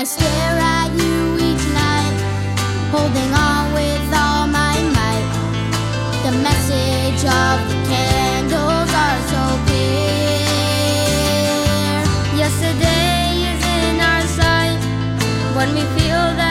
I stare at you each night, holding on with all my might. The message of the candles are so clear. Yesterday is in our sight when we feel that.